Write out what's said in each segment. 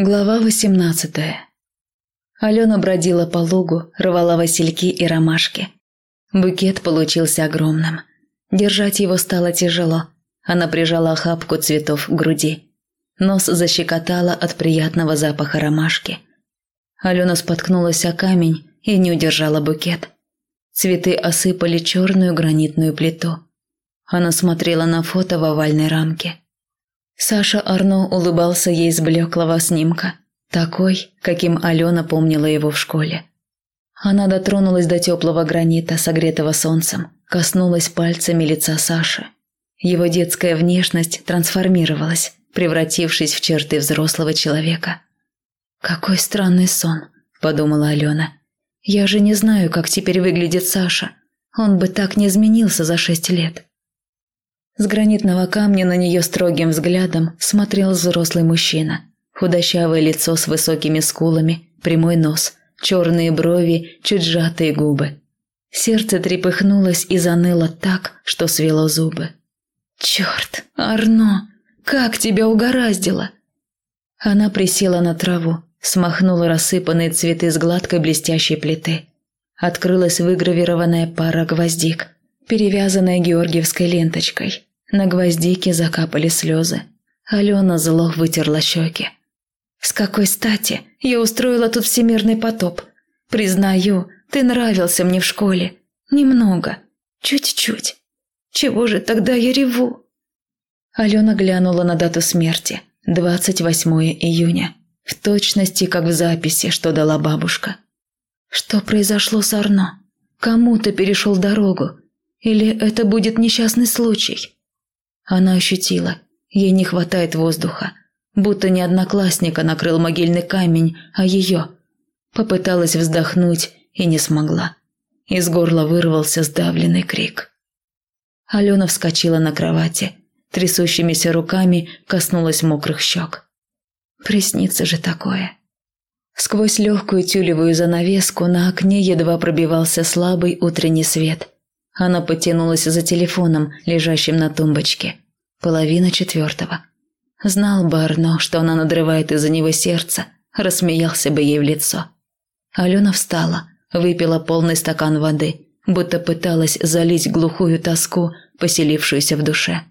Глава 18 Алена бродила по лугу, рвала васильки и ромашки. Букет получился огромным. Держать его стало тяжело. Она прижала охапку цветов к груди. Нос защекотала от приятного запаха ромашки. Алена споткнулась о камень и не удержала букет. Цветы осыпали черную гранитную плиту. Она смотрела на фото в овальной рамке. Саша Арно улыбался ей с блеклого снимка, такой, каким Алена помнила его в школе. Она дотронулась до теплого гранита, согретого солнцем, коснулась пальцами лица Саши. Его детская внешность трансформировалась, превратившись в черты взрослого человека. «Какой странный сон», – подумала Алена. «Я же не знаю, как теперь выглядит Саша. Он бы так не изменился за шесть лет». С гранитного камня на нее строгим взглядом смотрел взрослый мужчина. Худощавое лицо с высокими скулами, прямой нос, черные брови, чуть сжатые губы. Сердце трепыхнулось и заныло так, что свело зубы. «Черт, Арно, как тебя угораздило!» Она присела на траву, смахнула рассыпанные цветы с гладкой блестящей плиты. Открылась выгравированная пара гвоздик, перевязанная георгиевской ленточкой. На гвоздике закапали слезы. Алена зло вытерла щеки. «С какой стати я устроила тут всемирный потоп? Признаю, ты нравился мне в школе. Немного. Чуть-чуть. Чего же тогда я реву?» Алена глянула на дату смерти. 28 июня. В точности, как в записи, что дала бабушка. Что произошло с Арно? Кому ты перешел дорогу? Или это будет несчастный случай? Она ощутила, ей не хватает воздуха, будто не одноклассника накрыл могильный камень, а ее. Попыталась вздохнуть и не смогла. Из горла вырвался сдавленный крик. Алена вскочила на кровати, трясущимися руками коснулась мокрых щек. Приснится же такое. Сквозь легкую тюлевую занавеску на окне едва пробивался слабый утренний свет – она потянулась за телефоном, лежащим на тумбочке. Половина четвертого. Знал бы Арно, что она надрывает из-за него сердце, рассмеялся бы ей в лицо. Алена встала, выпила полный стакан воды, будто пыталась залить глухую тоску, поселившуюся в душе.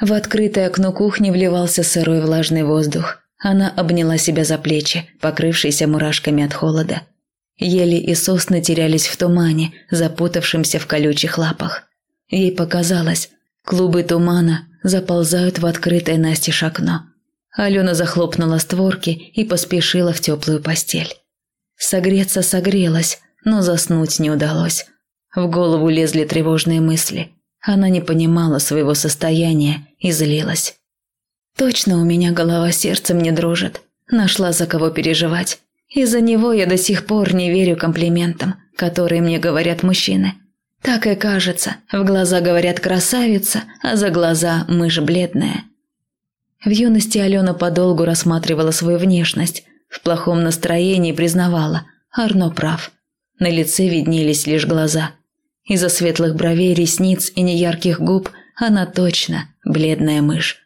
В открытое окно кухни вливался сырой влажный воздух. Она обняла себя за плечи, покрывшиеся мурашками от холода. Ели и сосны терялись в тумане, запутавшемся в колючих лапах. Ей показалось, клубы тумана заползают в открытое настежь окно. Алена захлопнула створки и поспешила в теплую постель. Согреться согрелась, но заснуть не удалось. В голову лезли тревожные мысли. Она не понимала своего состояния и злилась. «Точно у меня голова сердцем не дружит. Нашла за кого переживать. Из-за него я до сих пор не верю комплиментам, которые мне говорят мужчины. Так и кажется, в глаза говорят красавица, а за глаза мышь бледная. В юности Алена подолгу рассматривала свою внешность, в плохом настроении признавала, Арно прав. На лице виднелись лишь глаза. Из-за светлых бровей, ресниц и неярких губ она точно бледная мышь.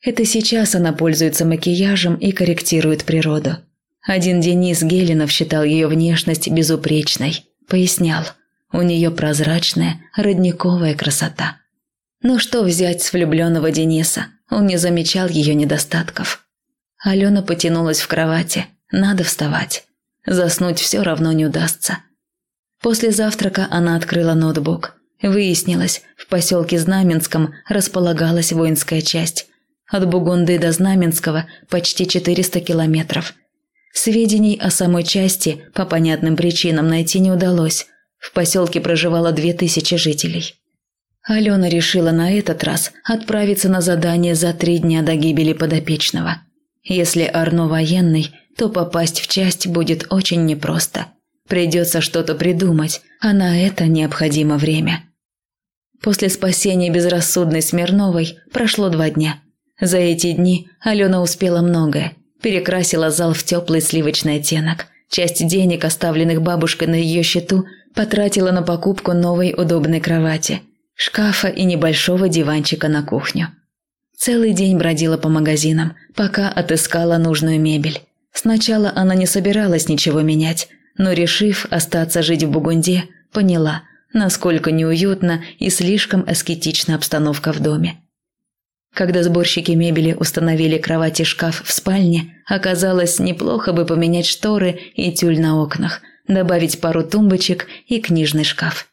Это сейчас она пользуется макияжем и корректирует природу. Один Денис Геленов считал ее внешность безупречной. Пояснял, у нее прозрачная, родниковая красота. Ну что взять с влюбленного Дениса? Он не замечал ее недостатков. Алена потянулась в кровати. Надо вставать. Заснуть все равно не удастся. После завтрака она открыла ноутбук. Выяснилось, в поселке Знаменском располагалась воинская часть. От Бугунды до Знаменского почти 400 километров – Сведений о самой части по понятным причинам найти не удалось. В поселке проживало две тысячи жителей. Алена решила на этот раз отправиться на задание за три дня до гибели подопечного. Если Арно военный, то попасть в часть будет очень непросто. Придется что-то придумать, а на это необходимо время. После спасения безрассудной Смирновой прошло два дня. За эти дни Алена успела многое – перекрасила зал в теплый сливочный оттенок. Часть денег, оставленных бабушкой на ее счету, потратила на покупку новой удобной кровати, шкафа и небольшого диванчика на кухню. Целый день бродила по магазинам, пока отыскала нужную мебель. Сначала она не собиралась ничего менять, но, решив остаться жить в Бугунде, поняла, насколько неуютна и слишком аскетична обстановка в доме. Когда сборщики мебели установили кровать и шкаф в спальне, оказалось, неплохо бы поменять шторы и тюль на окнах, добавить пару тумбочек и книжный шкаф.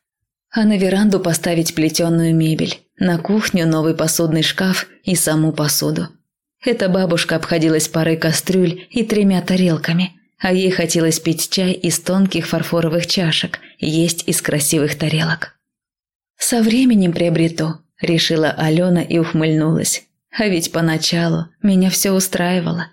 А на веранду поставить плетеную мебель, на кухню новый посудный шкаф и саму посуду. Эта бабушка обходилась парой кастрюль и тремя тарелками, а ей хотелось пить чай из тонких фарфоровых чашек, есть из красивых тарелок. «Со временем приобрету», – решила Алена и ухмыльнулась. А ведь поначалу меня все устраивало.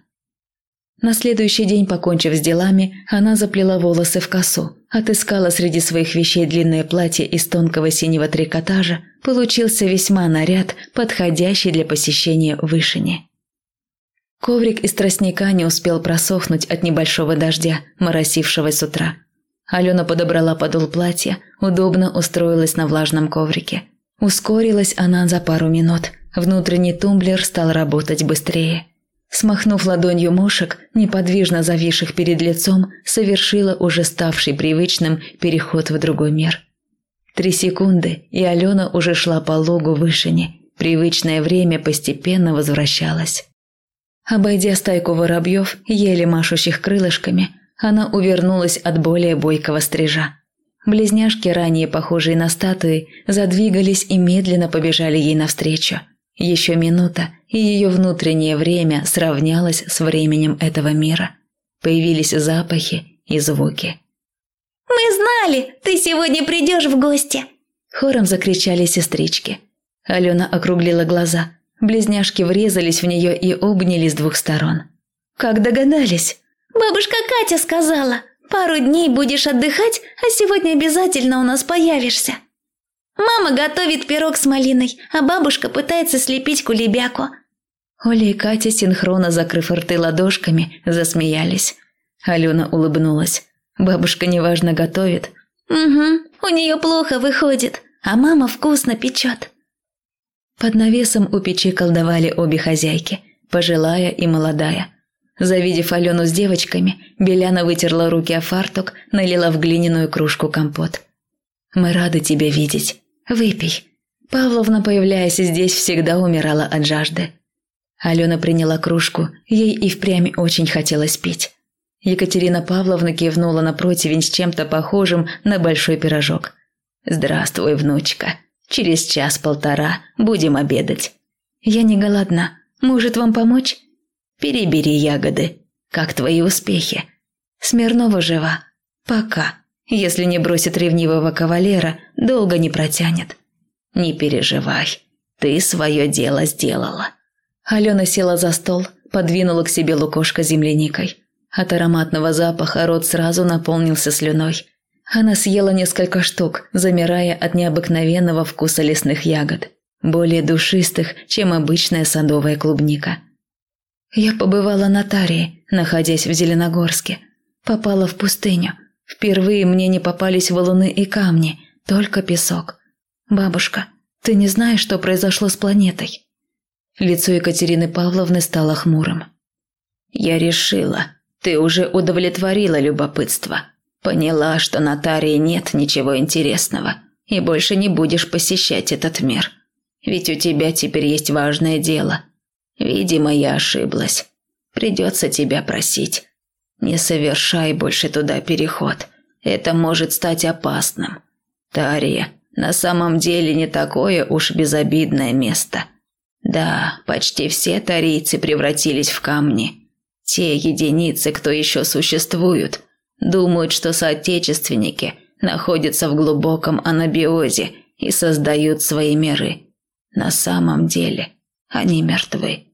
На следующий день, покончив с делами, она заплела волосы в косу, отыскала среди своих вещей длинное платье из тонкого синего трикотажа, получился весьма наряд, подходящий для посещения вышини. Коврик из тростника не успел просохнуть от небольшого дождя, моросившего с утра. Алена подобрала подол платья, удобно устроилась на влажном коврике – Ускорилась она за пару минут. Внутренний тумблер стал работать быстрее. Смахнув ладонью мушек, неподвижно зависших перед лицом, совершила уже ставший привычным переход в другой мир. Три секунды, и Алена уже шла по лугу вышине. Привычное время постепенно возвращалось. Обойдя стайку воробьев, еле машущих крылышками, она увернулась от более бойкого стрижа. Близняшки, ранее похожие на статуи, задвигались и медленно побежали ей навстречу. Еще минута, и ее внутреннее время сравнялось с временем этого мира. Появились запахи и звуки. «Мы знали, ты сегодня придешь в гости!» Хором закричали сестрички. Алена округлила глаза. Близняшки врезались в нее и обняли с двух сторон. «Как догадались?» «Бабушка Катя сказала!» Пару дней будешь отдыхать, а сегодня обязательно у нас появишься. Мама готовит пирог с малиной, а бабушка пытается слепить кулебяку». Оля и Катя, синхронно закрыв рты ладошками, засмеялись. Алена улыбнулась. Бабушка неважно готовит. «Угу, у нее плохо выходит, а мама вкусно печет». Под навесом у печи колдовали обе хозяйки, пожилая и молодая – Завидев Алену с девочками, Беляна вытерла руки о фартук, налила в глиняную кружку компот. «Мы рады тебя видеть. Выпей». Павловна, появляясь здесь, всегда умирала от жажды. Алена приняла кружку, ей и впрямь очень хотелось пить. Екатерина Павловна кивнула на противень с чем-то похожим на большой пирожок. «Здравствуй, внучка. Через час-полтора будем обедать». «Я не голодна. Может, вам помочь?» Перебери ягоды. Как твои успехи? Смирнова жива. Пока. Если не бросит ревнивого кавалера, долго не протянет. Не переживай. Ты свое дело сделала. Алена села за стол, подвинула к себе лукошко земляникой. От ароматного запаха рот сразу наполнился слюной. Она съела несколько штук, замирая от необыкновенного вкуса лесных ягод, более душистых, чем обычная садовая клубника. Я побывала на Тарии, находясь в Зеленогорске. Попала в пустыню. Впервые мне не попались валуны и камни, только песок. Бабушка, ты не знаешь, что произошло с планетой?» Лицо Екатерины Павловны стало хмурым. «Я решила, ты уже удовлетворила любопытство. Поняла, что на Тарии нет ничего интересного, и больше не будешь посещать этот мир. Ведь у тебя теперь есть важное дело – Видимо, я ошиблась. Придется тебя просить. Не совершай больше туда переход. Это может стать опасным. Тария на самом деле не такое уж безобидное место. Да, почти все тарийцы превратились в камни. Те единицы, кто еще существуют, думают, что соотечественники находятся в глубоком анабиозе и создают свои миры. На самом деле они мертвы.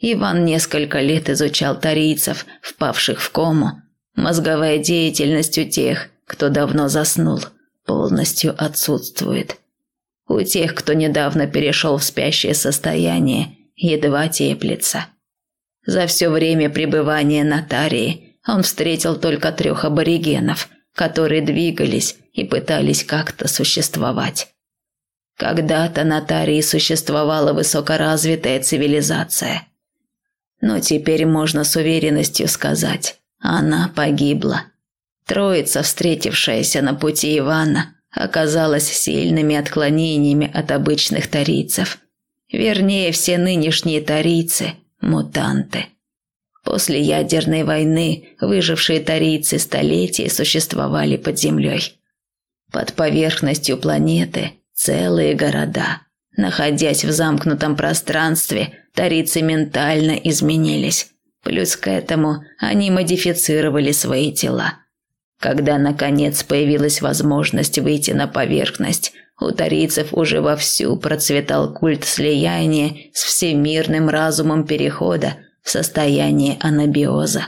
Иван несколько лет изучал тарийцев, впавших в кому. Мозговая деятельность у тех, кто давно заснул, полностью отсутствует. У тех, кто недавно перешел в спящее состояние, едва теплится. За все время пребывания на Тарии он встретил только трех аборигенов, которые двигались и пытались как-то существовать. Когда-то на Тарии существовала высокоразвитая цивилизация. Но теперь можно с уверенностью сказать, она погибла. Троица, встретившаяся на пути Ивана, оказалась сильными отклонениями от обычных тарийцев. Вернее, все нынешние тарийцы – мутанты. После ядерной войны выжившие тарийцы столетия существовали под землей. Под поверхностью планеты целые города. Находясь в замкнутом пространстве, тарийцы ментально изменились. Плюс к этому они модифицировали свои тела. Когда, наконец, появилась возможность выйти на поверхность, у тарийцев уже вовсю процветал культ слияния с всемирным разумом перехода в состояние анабиоза.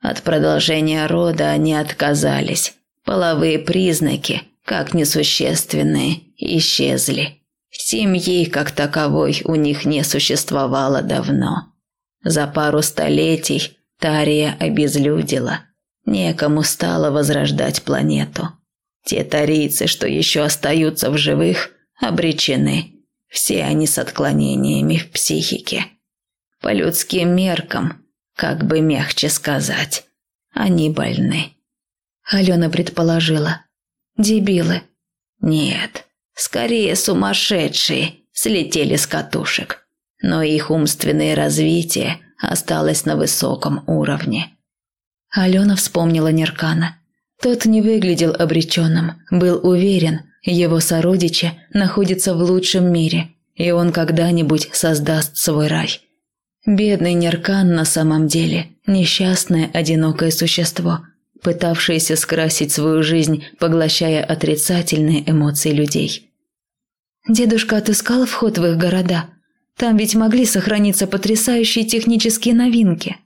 От продолжения рода они отказались. Половые признаки, как несущественные, исчезли. Семьи, как таковой, у них не существовало давно. За пару столетий Тария обезлюдила. Некому стало возрождать планету. Те тарийцы, что еще остаются в живых, обречены. Все они с отклонениями в психике. По людским меркам, как бы мягче сказать, они больны. Алена предположила. Дебилы. Нет, скорее сумасшедшие, слетели с катушек. Но их умственное развитие осталось на высоком уровне. Алена вспомнила Неркана. Тот не выглядел обреченным, был уверен, его сородичи находятся в лучшем мире, и он когда-нибудь создаст свой рай. Бедный Неркан на самом деле несчастное одинокое существо, пытавшееся скрасить свою жизнь, поглощая отрицательные эмоции людей. Дедушка отыскал вход в их города. Там ведь могли сохраниться потрясающие технические новинки.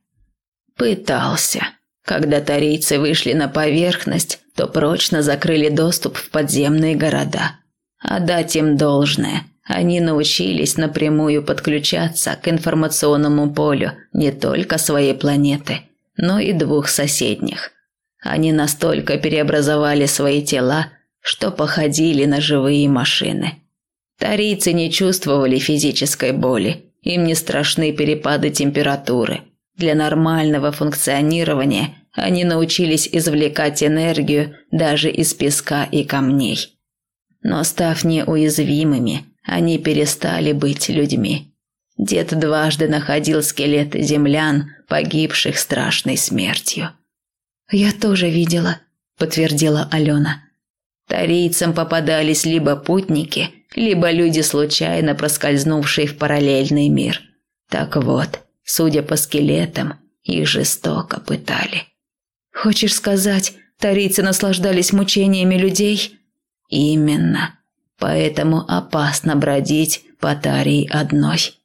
Пытался. Когда тарийцы вышли на поверхность, то прочно закрыли доступ в подземные города. А дать им должное, они научились напрямую подключаться к информационному полю не только своей планеты, но и двух соседних. Они настолько преобразовали свои тела, что походили на живые машины. Тарийцы не чувствовали физической боли, им не страшны перепады температуры – для нормального функционирования они научились извлекать энергию даже из песка и камней. Но став неуязвимыми, они перестали быть людьми. Дед дважды находил скелеты землян, погибших страшной смертью. «Я тоже видела», – подтвердила Алена. Тарийцам попадались либо путники, либо люди, случайно проскользнувшие в параллельный мир. Так вот, Судя по скелетам, их жестоко пытали. Хочешь сказать, тарийцы наслаждались мучениями людей? Именно. Поэтому опасно бродить по Тарии одной.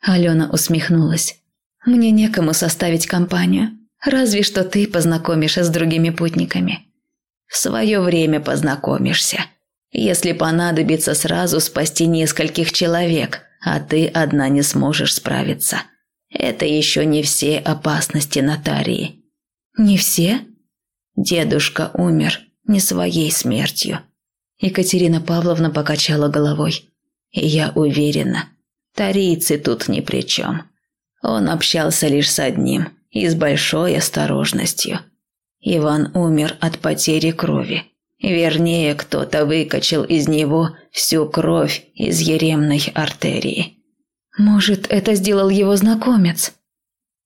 Алена усмехнулась. Мне некому составить компанию. Разве что ты познакомишься с другими путниками. В свое время познакомишься. Если понадобится сразу спасти нескольких человек, а ты одна не сможешь справиться. Это еще не все опасности Натарии. Не все? Дедушка умер не своей смертью. Екатерина Павловна покачала головой. И я уверена, тарийцы тут ни при чем. Он общался лишь с одним и с большой осторожностью. Иван умер от потери крови. Вернее, кто-то выкачал из него всю кровь из еремной артерии. Может, это сделал его знакомец?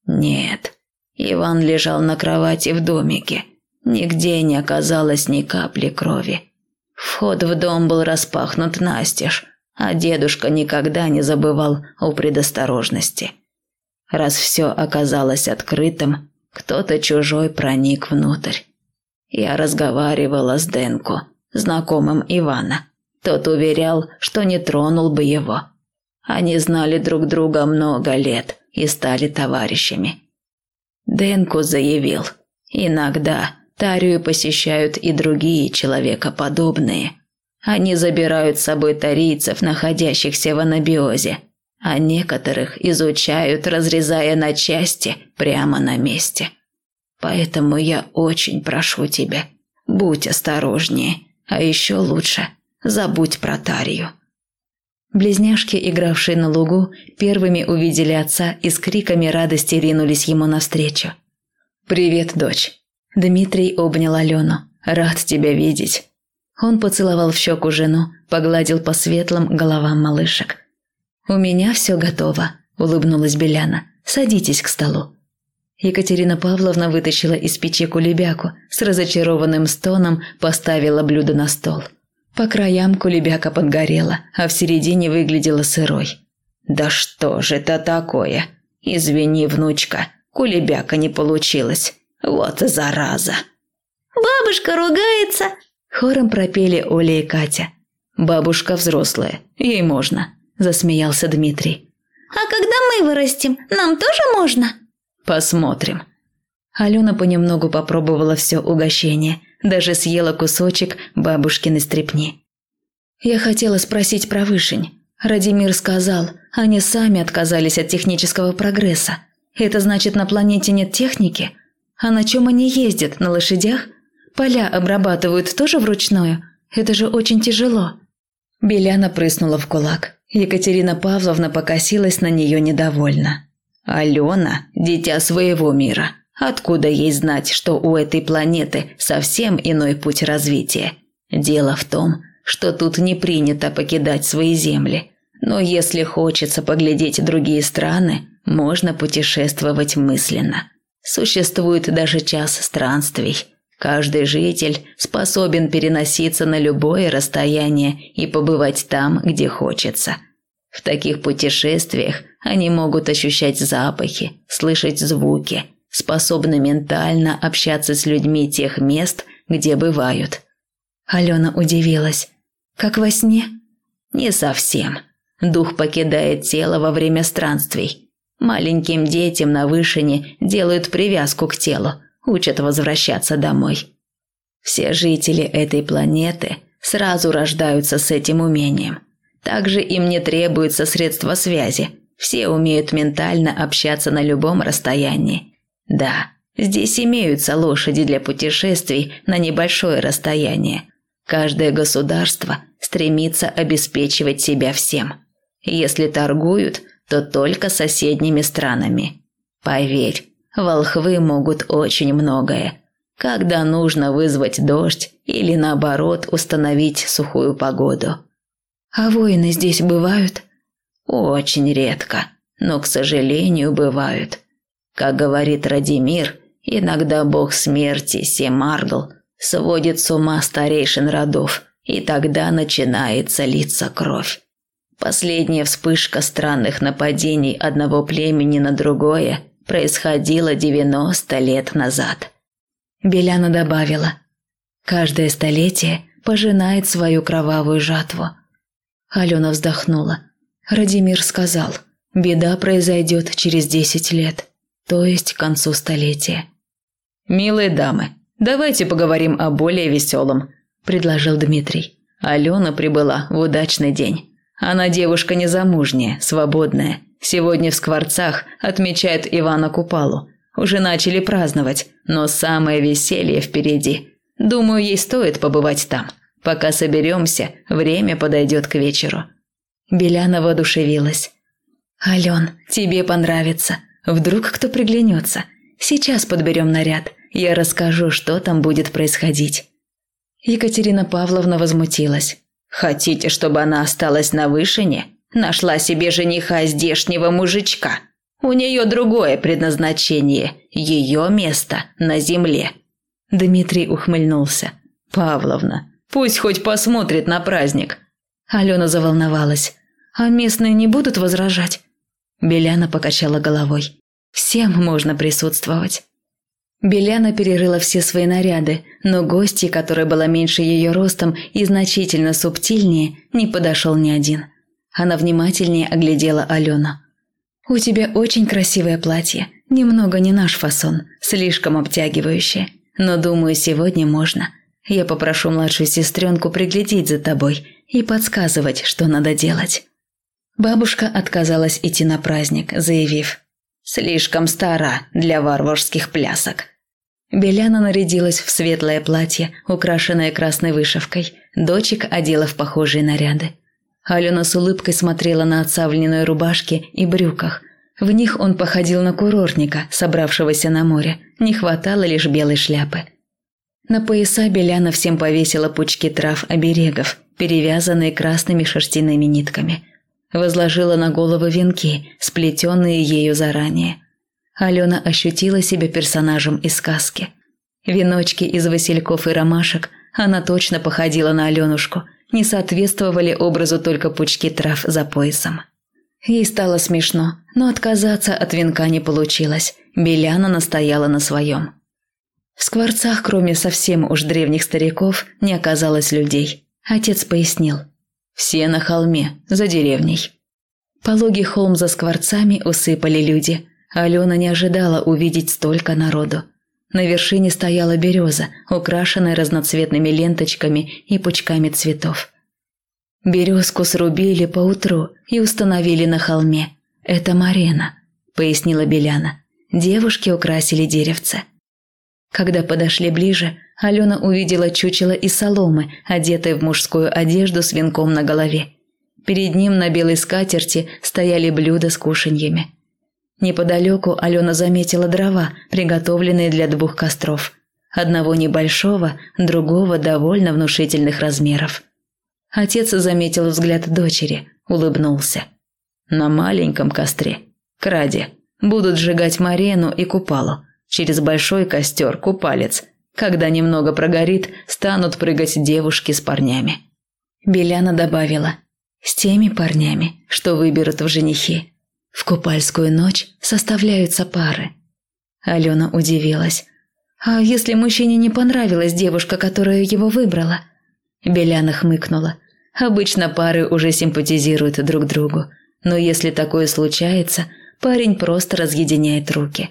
Нет. Иван лежал на кровати в домике. Нигде не оказалось ни капли крови. Вход в дом был распахнут настежь, а дедушка никогда не забывал о предосторожности. Раз все оказалось открытым, кто-то чужой проник внутрь. Я разговаривала с Денко, знакомым Ивана. Тот уверял, что не тронул бы его. Они знали друг друга много лет и стали товарищами. Денку заявил, иногда Тарию посещают и другие человекоподобные. Они забирают с собой тарийцев, находящихся в анабиозе, а некоторых изучают, разрезая на части прямо на месте. Поэтому я очень прошу тебя, будь осторожнее, а еще лучше забудь про Тарию. Близняшки, игравшие на лугу, первыми увидели отца и с криками радости ринулись ему навстречу. «Привет, дочь!» Дмитрий обнял Алену. «Рад тебя видеть!» Он поцеловал в щеку жену, погладил по светлым головам малышек. «У меня все готово», – улыбнулась Беляна. «Садитесь к столу». Екатерина Павловна вытащила из печи кулебяку, с разочарованным стоном поставила блюдо на стол. По краям кулебяка подгорела, а в середине выглядела сырой. «Да что же это такое? Извини, внучка, кулебяка не получилось. Вот зараза!» «Бабушка ругается!» Хором пропели Оля и Катя. «Бабушка взрослая, ей можно», – засмеялся Дмитрий. «А когда мы вырастем, нам тоже можно?» Посмотрим. Алена понемногу попробовала все угощение, даже съела кусочек бабушкиной стрепни. Я хотела спросить про вышень. Радимир сказал, они сами отказались от технического прогресса. Это значит, на планете нет техники? А на чем они ездят? На лошадях? Поля обрабатывают тоже вручную? Это же очень тяжело. Беляна прыснула в кулак. Екатерина Павловна покосилась на нее недовольно. Алена – дитя своего мира. Откуда ей знать, что у этой планеты совсем иной путь развития? Дело в том, что тут не принято покидать свои земли. Но если хочется поглядеть другие страны, можно путешествовать мысленно. Существует даже час странствий. Каждый житель способен переноситься на любое расстояние и побывать там, где хочется. В таких путешествиях они могут ощущать запахи, слышать звуки, способны ментально общаться с людьми тех мест, где бывают. Алена удивилась. «Как во сне?» «Не совсем. Дух покидает тело во время странствий. Маленьким детям на вышине делают привязку к телу, учат возвращаться домой. Все жители этой планеты сразу рождаются с этим умением. Также им не требуются средства связи. Все умеют ментально общаться на любом расстоянии. Да, здесь имеются лошади для путешествий на небольшое расстояние. Каждое государство стремится обеспечивать себя всем. Если торгуют, то только соседними странами. Поверь, волхвы могут очень многое. Когда нужно вызвать дождь или наоборот установить сухую погоду – а воины здесь бывают? Очень редко, но, к сожалению, бывают. Как говорит Радимир, иногда бог смерти Семаргл сводит с ума старейшин родов, и тогда начинается литься кровь. Последняя вспышка странных нападений одного племени на другое происходила 90 лет назад. Беляна добавила, «Каждое столетие пожинает свою кровавую жатву. Алена вздохнула. Радимир сказал, беда произойдет через десять лет, то есть к концу столетия. «Милые дамы, давайте поговорим о более веселом», – предложил Дмитрий. Алена прибыла в удачный день. Она девушка незамужняя, свободная. Сегодня в Скворцах отмечают Ивана Купалу. Уже начали праздновать, но самое веселье впереди. Думаю, ей стоит побывать там. Пока соберемся, время подойдет к вечеру». Беляна воодушевилась. «Ален, тебе понравится. Вдруг кто приглянется. Сейчас подберем наряд. Я расскажу, что там будет происходить». Екатерина Павловна возмутилась. «Хотите, чтобы она осталась на вышине? Нашла себе жениха здешнего мужичка. У нее другое предназначение. Ее место на земле». Дмитрий ухмыльнулся. «Павловна, Пусть хоть посмотрит на праздник». Алена заволновалась. «А местные не будут возражать?» Беляна покачала головой. «Всем можно присутствовать». Беляна перерыла все свои наряды, но гости, которая была меньше ее ростом и значительно субтильнее, не подошел ни один. Она внимательнее оглядела Алену. «У тебя очень красивое платье, немного не наш фасон, слишком обтягивающее, но, думаю, сегодня можно. Я попрошу младшую сестренку приглядеть за тобой и подсказывать, что надо делать». Бабушка отказалась идти на праздник, заявив «Слишком стара для варварских плясок». Беляна нарядилась в светлое платье, украшенное красной вышивкой. Дочек одела в похожие наряды. Алена с улыбкой смотрела на отца в льняной рубашке и брюках. В них он походил на курортника, собравшегося на море. Не хватало лишь белой шляпы. На пояса Беляна всем повесила пучки трав-оберегов, перевязанные красными шерстяными нитками. Возложила на головы венки, сплетенные ею заранее. Алена ощутила себя персонажем из сказки. Веночки из васильков и ромашек, она точно походила на Аленушку, не соответствовали образу только пучки трав за поясом. Ей стало смешно, но отказаться от венка не получилось. Беляна настояла на своем. В скворцах, кроме совсем уж древних стариков, не оказалось людей. Отец пояснил. Все на холме, за деревней. Пологий холм за скворцами усыпали люди. Алена не ожидала увидеть столько народу. На вершине стояла береза, украшенная разноцветными ленточками и пучками цветов. Березку срубили поутру и установили на холме. Это Марена, пояснила Беляна. Девушки украсили деревце. Когда подошли ближе, Алена увидела чучело из соломы, одетое в мужскую одежду с венком на голове. Перед ним на белой скатерти стояли блюда с кушаньями. Неподалеку Алена заметила дрова, приготовленные для двух костров. Одного небольшого, другого довольно внушительных размеров. Отец заметил взгляд дочери, улыбнулся. «На маленьком костре, краде, будут сжигать Марену и Купалу. Через большой костер купалец. Когда немного прогорит, станут прыгать девушки с парнями. Беляна добавила. С теми парнями, что выберут в женихи. В купальскую ночь составляются пары. Алена удивилась. «А если мужчине не понравилась девушка, которая его выбрала?» Беляна хмыкнула. «Обычно пары уже симпатизируют друг другу. Но если такое случается, парень просто разъединяет руки.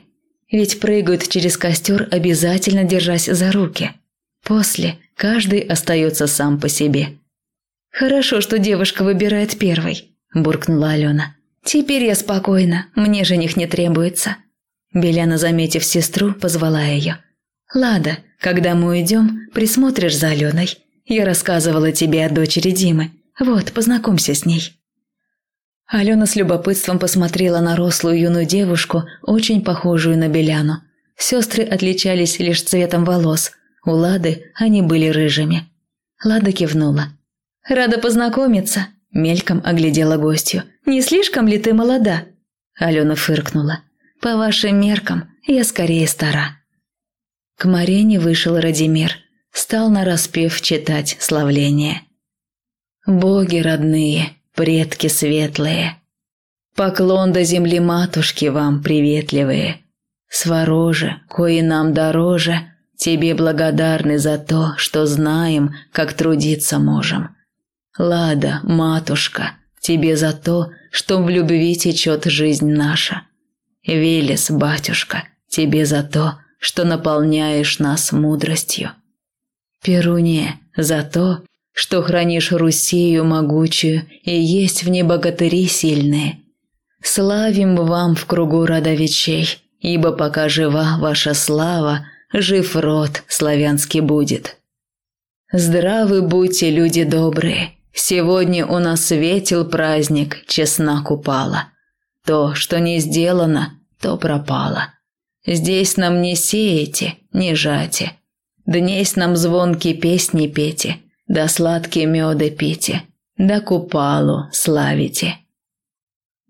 Ведь прыгают через костер, обязательно держась за руки. После каждый остается сам по себе. «Хорошо, что девушка выбирает первой», – буркнула Алена. «Теперь я спокойна, мне жених не требуется». Беляна, заметив сестру, позвала ее. «Лада, когда мы уйдем, присмотришь за Аленой. Я рассказывала тебе о дочери Димы. Вот, познакомься с ней». Алена с любопытством посмотрела на рослую юную девушку, очень похожую на Беляну. Сестры отличались лишь цветом волос. У Лады они были рыжими. Лада кивнула. «Рада познакомиться», – мельком оглядела гостью. «Не слишком ли ты молода?» Алена фыркнула. «По вашим меркам, я скорее стара». К Марене вышел Радимир. Стал нараспев читать славление. «Боги родные, предки светлые. Поклон до земли матушки вам приветливые. Свороже, кои нам дороже, тебе благодарны за то, что знаем, как трудиться можем. Лада, матушка, тебе за то, что в любви течет жизнь наша. Велес, батюшка, тебе за то, что наполняешь нас мудростью. Перуне, за то, что хранишь Русею могучую, и есть в ней богатыри сильные. Славим вам в кругу родовичей, ибо пока жива ваша слава, жив род славянский будет. Здравы будьте, люди добрые, сегодня у нас светил праздник, честна купала. То, что не сделано, то пропало. Здесь нам не сеете, не жате, днесь нам звонкие песни пейте – да сладкие меды пите, да купалу славите.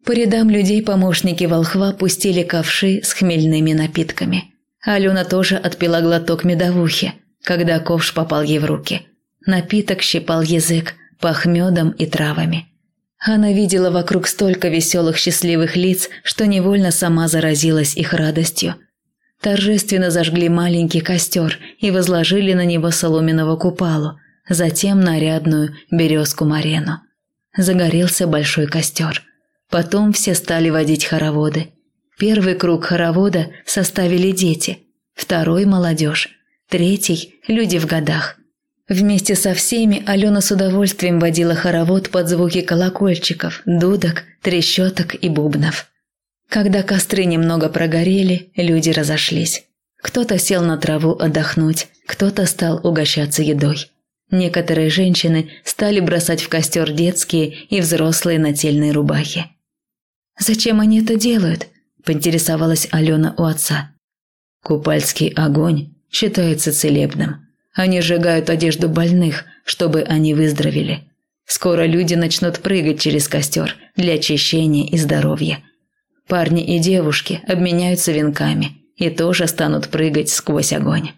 По рядам людей помощники волхва пустили ковши с хмельными напитками. Алена тоже отпила глоток медовухи, когда ковш попал ей в руки. Напиток щипал язык, пах медом и травами. Она видела вокруг столько веселых счастливых лиц, что невольно сама заразилась их радостью. Торжественно зажгли маленький костер и возложили на него соломенного купалу – затем нарядную березку-марену. Загорелся большой костер. Потом все стали водить хороводы. Первый круг хоровода составили дети, второй – молодежь, третий – люди в годах. Вместе со всеми Алена с удовольствием водила хоровод под звуки колокольчиков, дудок, трещоток и бубнов. Когда костры немного прогорели, люди разошлись. Кто-то сел на траву отдохнуть, кто-то стал угощаться едой. Некоторые женщины стали бросать в костер детские и взрослые нательные рубахи. «Зачем они это делают?» – поинтересовалась Алена у отца. «Купальский огонь считается целебным. Они сжигают одежду больных, чтобы они выздоровели. Скоро люди начнут прыгать через костер для очищения и здоровья. Парни и девушки обменяются венками и тоже станут прыгать сквозь огонь.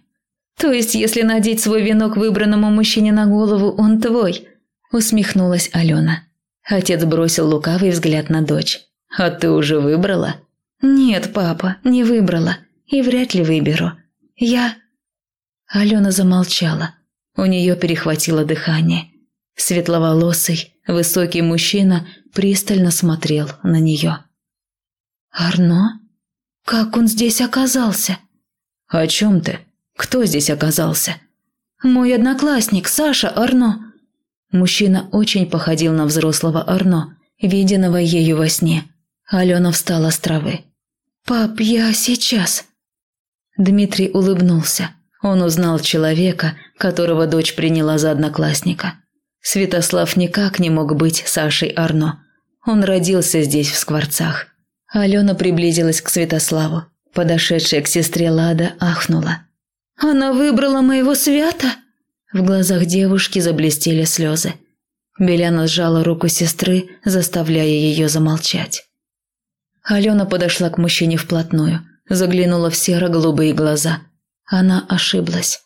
То есть, если надеть свой венок выбранному мужчине на голову, он твой? Усмехнулась Алена. Отец бросил лукавый взгляд на дочь. А ты уже выбрала? Нет, папа, не выбрала. И вряд ли выберу. Я... Алена замолчала. У нее перехватило дыхание. Светловолосый, высокий мужчина пристально смотрел на нее. «Арно? Как он здесь оказался?» «О чем ты? Кто здесь оказался?» «Мой одноклассник, Саша Арно». Мужчина очень походил на взрослого Арно, виденного ею во сне. Алена встала с травы. «Пап, я сейчас». Дмитрий улыбнулся. Он узнал человека, которого дочь приняла за одноклассника. Святослав никак не мог быть Сашей Арно. Он родился здесь, в Скворцах. Алена приблизилась к Святославу. Подошедшая к сестре Лада ахнула. «Она выбрала моего свята?» В глазах девушки заблестели слезы. Беляна сжала руку сестры, заставляя ее замолчать. Алена подошла к мужчине вплотную, заглянула в серо-голубые глаза. Она ошиблась.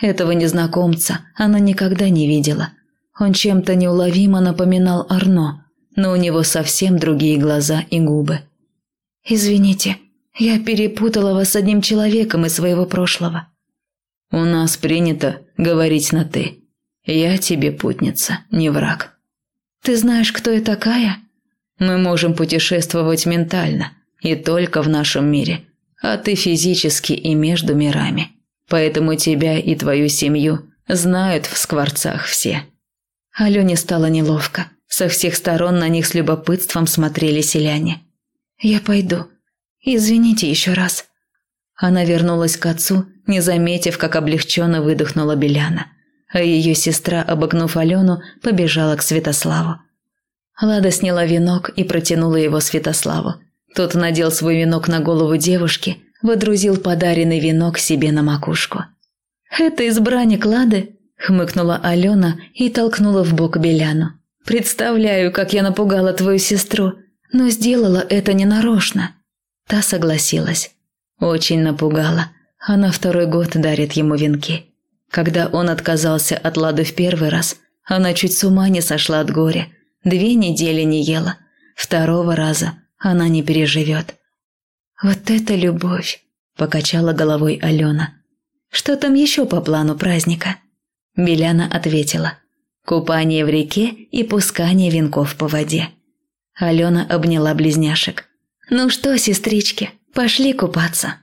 Этого незнакомца она никогда не видела – он чем-то неуловимо напоминал Арно, но у него совсем другие глаза и губы. «Извините, я перепутала вас с одним человеком из своего прошлого». «У нас принято говорить на «ты». Я тебе путница, не враг». «Ты знаешь, кто я такая?» «Мы можем путешествовать ментально, и только в нашем мире, а ты физически и между мирами. Поэтому тебя и твою семью знают в скворцах все». Алене стало неловко. Со всех сторон на них с любопытством смотрели селяне. «Я пойду. Извините еще раз». Она вернулась к отцу, не заметив, как облегченно выдохнула Беляна. А ее сестра, обогнув Алену, побежала к Святославу. Лада сняла венок и протянула его Святославу. Тот надел свой венок на голову девушки, водрузил подаренный венок себе на макушку. «Это избранник Лады?» хмыкнула Алена и толкнула в бок Беляну. Представляю, как я напугала твою сестру, но сделала это ненарочно. Та согласилась. Очень напугала. Она второй год дарит ему венки. Когда он отказался от Лады в первый раз, она чуть с ума не сошла от горя. Две недели не ела. Второго раза она не переживет. «Вот это любовь!» – покачала головой Алена. «Что там еще по плану праздника?» Беляна ответила. Купание в реке и пускание венков по воде. Алена обняла близняшек. «Ну что, сестрички, пошли купаться».